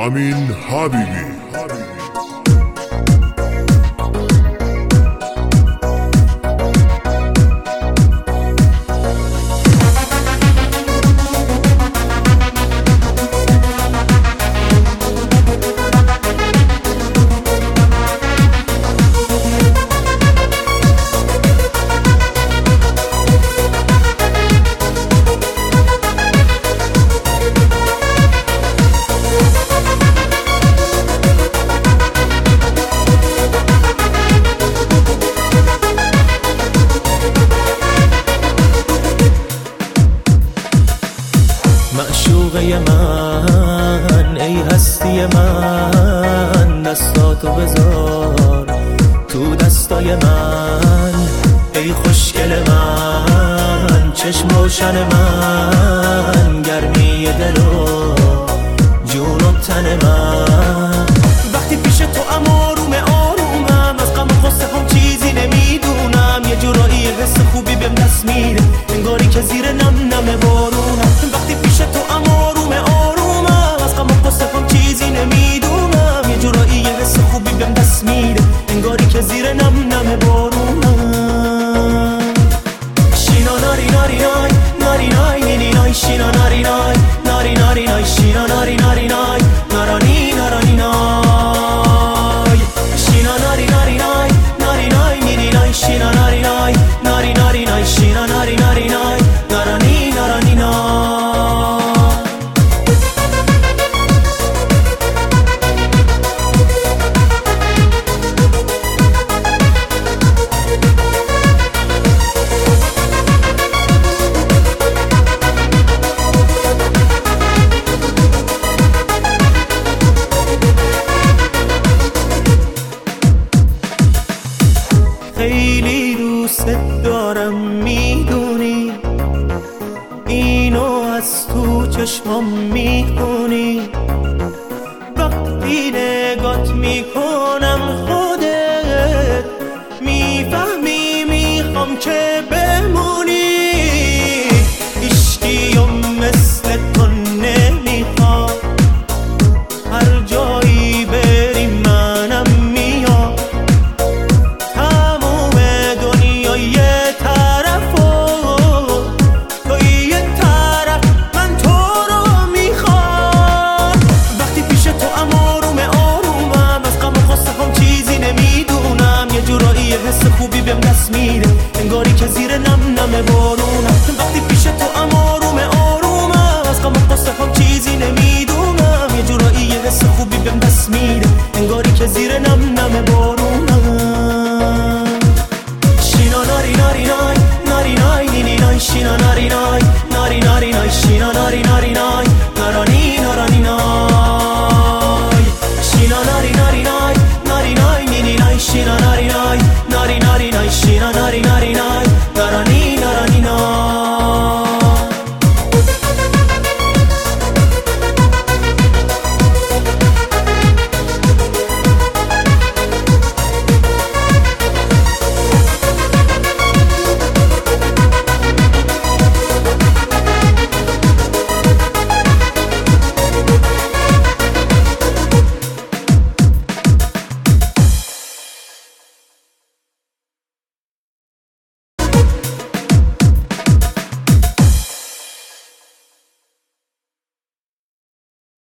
Amin Habibi. معشوقه من ای هستی من دستاتو بذار تو دستای من. ای خوشگل من چشم روشن من گرمی دل و جون و تن من. میده انگاری که زیر نم نم بارونم. شینا ناری ناری نای ناری نای نینی نای شینا ناری نای ناری ناری نای شینا ناری ناری نای نارانی نارانی نای. شینا ناری ناری نای. خیلی دوست دارم می‌دونی. اینو از تو چشمام می‌خونی وقتی نگات می‌کنم خودت می‌فهمی می‌خوام که حس خوبی بهم دست میده انگاری که زیر نم نم بارونم وقتی پیش تو ام آروم آرومم از غم و هم چیزی نمی‌دونم. شیران آری ناری ناری